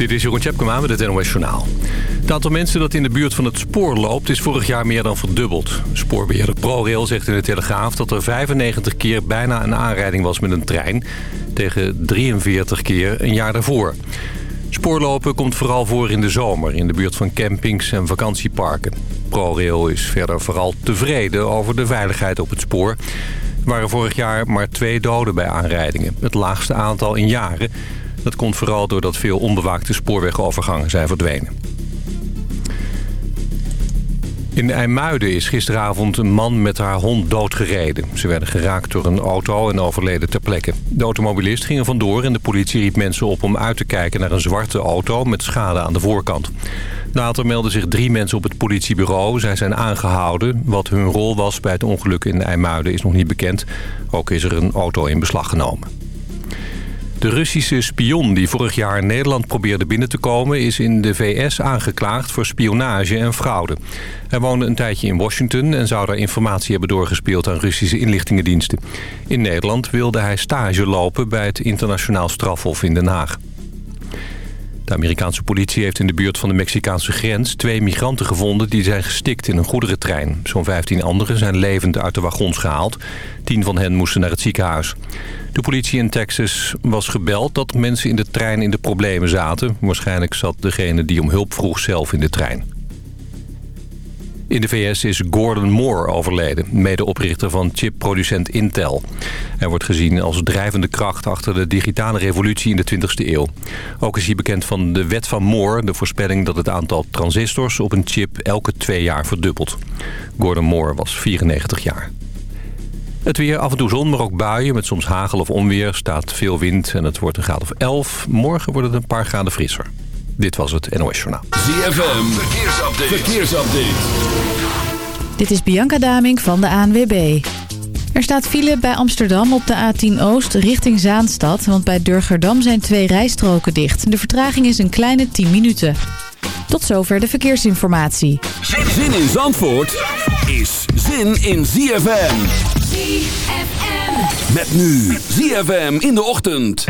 Dit is Jeroen Tjepkema met het NOS Journaal. Het aantal mensen dat in de buurt van het spoor loopt is vorig jaar meer dan verdubbeld. Spoorbeheerder ProRail zegt in de Telegraaf dat er 95 keer bijna een aanrijding was met een trein... tegen 43 keer een jaar daarvoor. Spoorlopen komt vooral voor in de zomer in de buurt van campings en vakantieparken. ProRail is verder vooral tevreden over de veiligheid op het spoor. Er waren vorig jaar maar twee doden bij aanrijdingen. Het laagste aantal in jaren... Dat komt vooral doordat veel onbewaakte spoorwegovergangen zijn verdwenen. In IJmuiden is gisteravond een man met haar hond doodgereden. Ze werden geraakt door een auto en overleden ter plekke. De automobilist ging er vandoor en de politie riep mensen op om uit te kijken naar een zwarte auto met schade aan de voorkant. Later melden zich drie mensen op het politiebureau. Zij zijn aangehouden. Wat hun rol was bij het ongeluk in IJmuiden is nog niet bekend. Ook is er een auto in beslag genomen. De Russische spion die vorig jaar Nederland probeerde binnen te komen... is in de VS aangeklaagd voor spionage en fraude. Hij woonde een tijdje in Washington... en zou daar informatie hebben doorgespeeld aan Russische inlichtingendiensten. In Nederland wilde hij stage lopen bij het internationaal strafhof in Den Haag. De Amerikaanse politie heeft in de buurt van de Mexicaanse grens... twee migranten gevonden die zijn gestikt in een goederentrein. Zo'n 15 anderen zijn levend uit de wagons gehaald. Tien van hen moesten naar het ziekenhuis. De politie in Texas was gebeld dat mensen in de trein in de problemen zaten. Waarschijnlijk zat degene die om hulp vroeg zelf in de trein. In de VS is Gordon Moore overleden, medeoprichter van chipproducent Intel. Hij wordt gezien als drijvende kracht achter de digitale revolutie in de 20e eeuw. Ook is hij bekend van de wet van Moore, de voorspelling dat het aantal transistors op een chip elke twee jaar verdubbelt. Gordon Moore was 94 jaar. Het weer, af en toe zon, maar ook buien met soms hagel of onweer. Staat veel wind en het wordt een graad of 11. Morgen wordt het een paar graden frisser. Dit was het NOS Journaal. ZFM, verkeersupdate. verkeersupdate. Dit is Bianca Daming van de ANWB. Er staat file bij Amsterdam op de A10 Oost richting Zaanstad... want bij Durgerdam zijn twee rijstroken dicht. De vertraging is een kleine 10 minuten. Tot zover de verkeersinformatie. Zin in Zandvoort is zin in ZFM. ZFM. Met nu ZFM in de ochtend.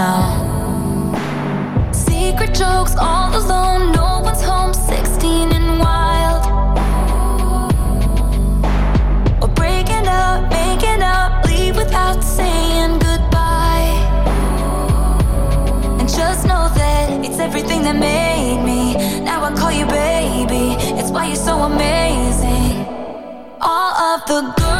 now. Secret jokes all alone, no one's home, 16 and wild. Or breaking up, making up, leave without saying goodbye. And just know that it's everything that made me. Now I call you baby, it's why you're so amazing. All of the good.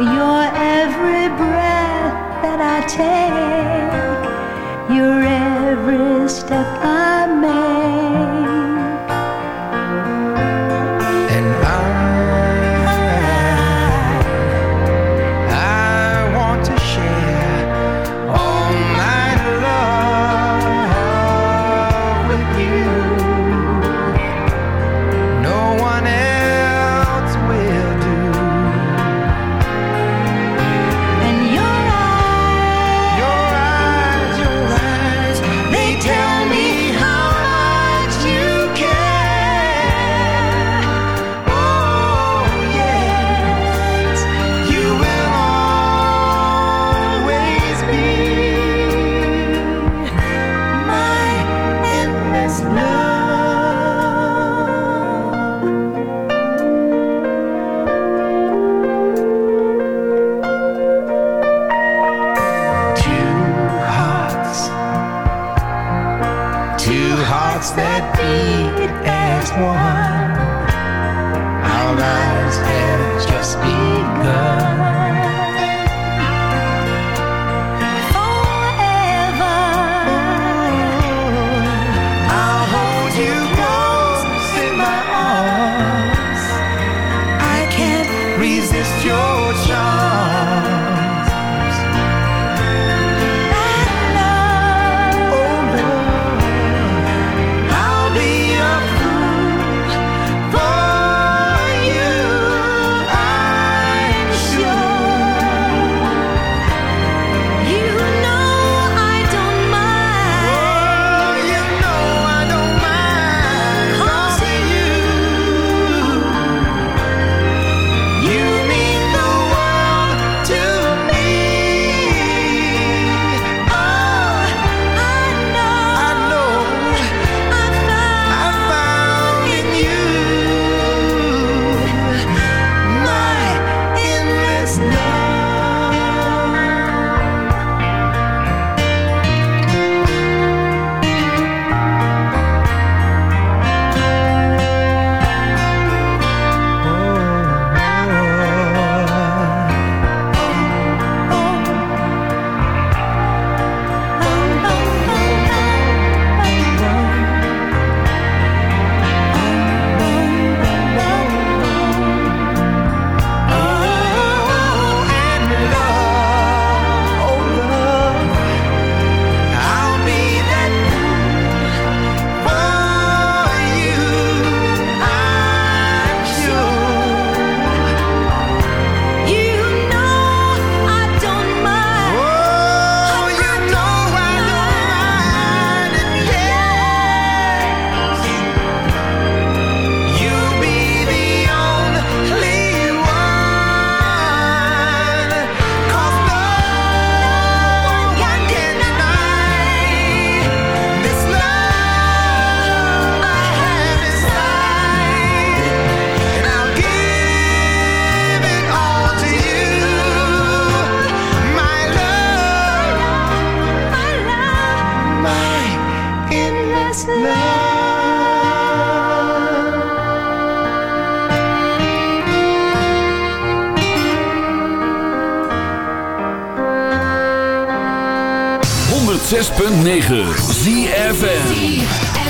Your every breath that I take, your every step I 106.9 ZFN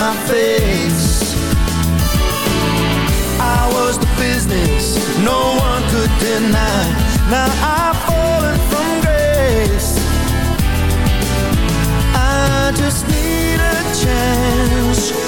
my face. I was the business no one could deny. Now I've fallen from grace. I just need a chance.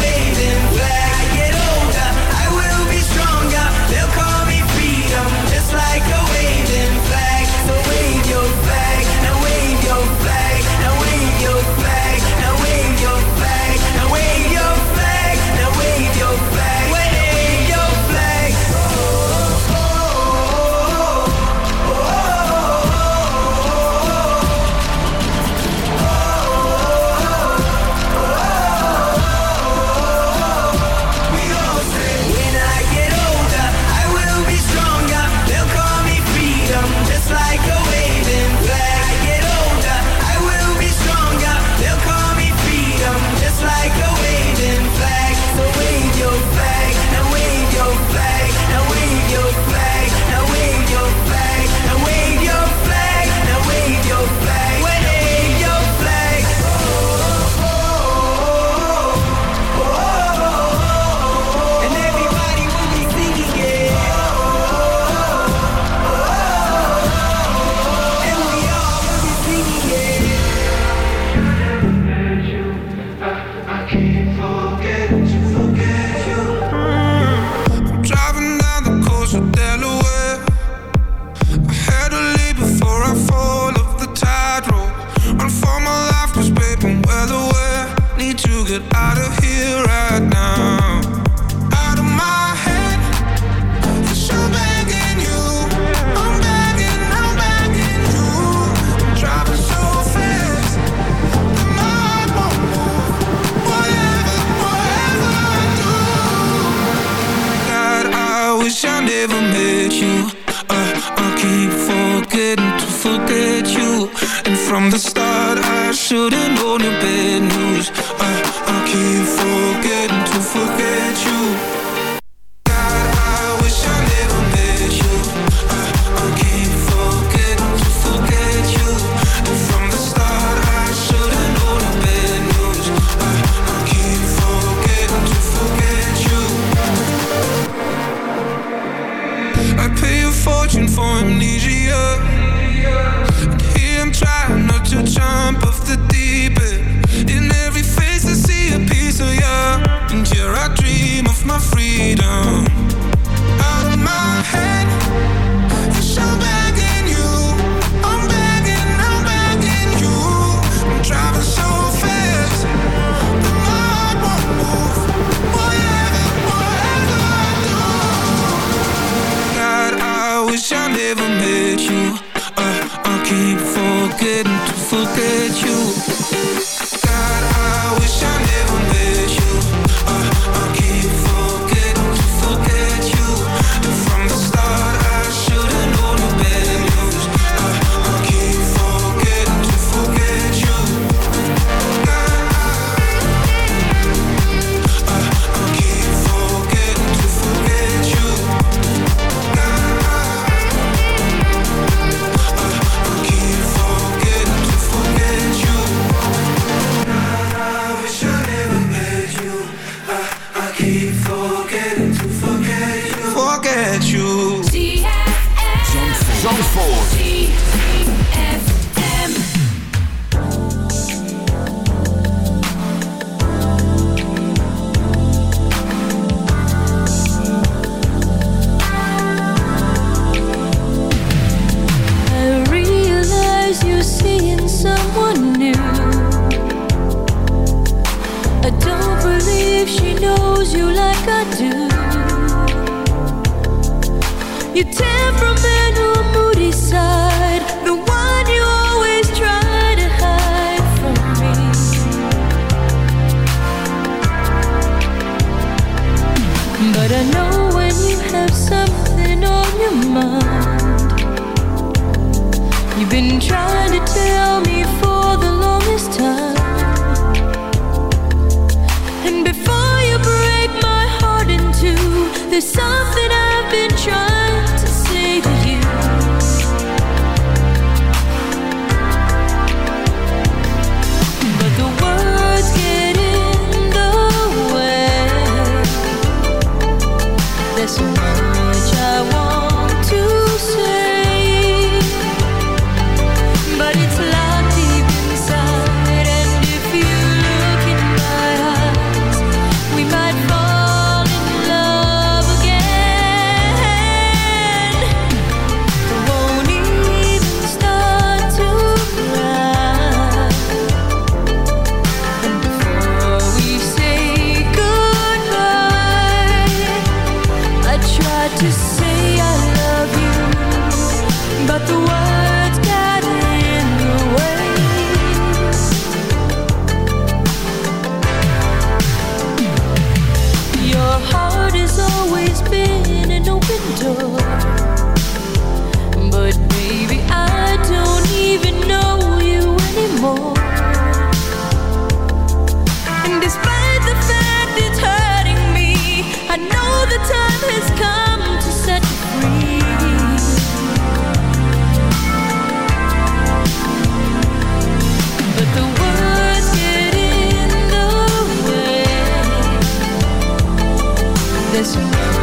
impressionante.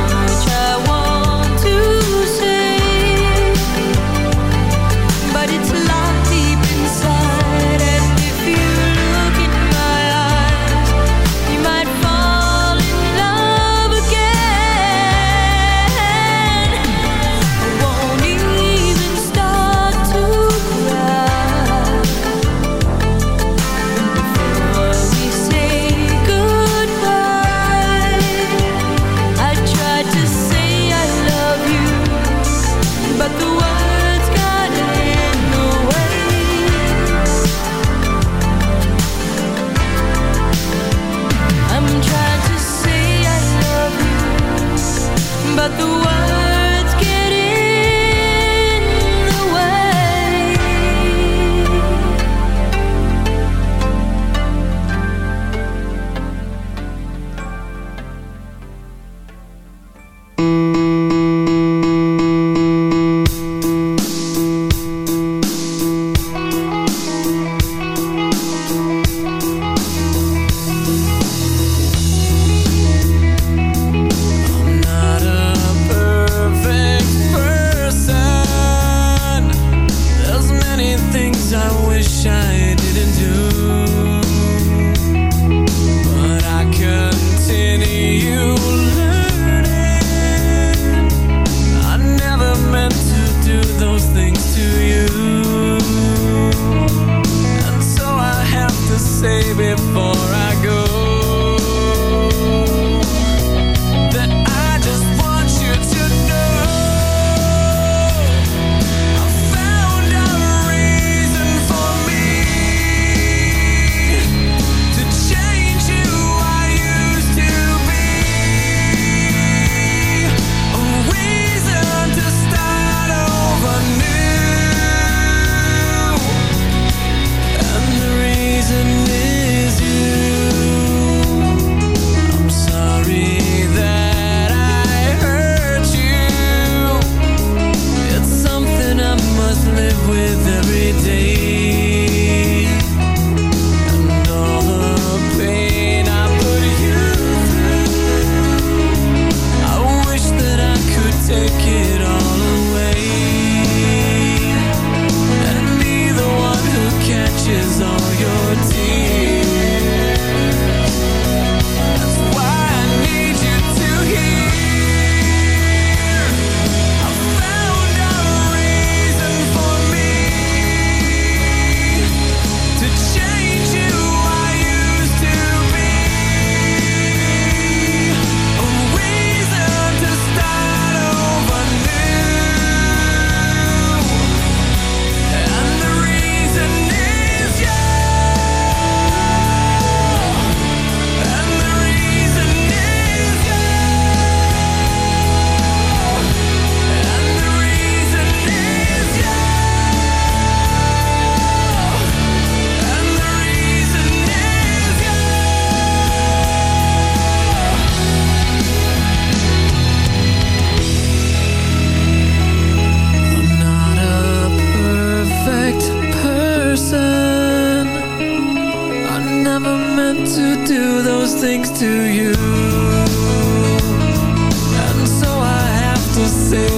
Say